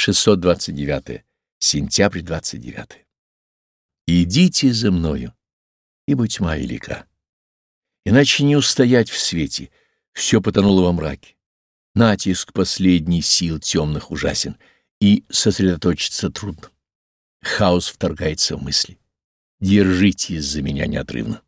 629. Сентябрь 29. Идите за мною, ибо тьма велика. Иначе не устоять в свете, все потонуло во мраке. Натиск последней сил темных ужасен, и сосредоточиться трудно. Хаос вторгается в мысли. Держитесь за меня неотрывно.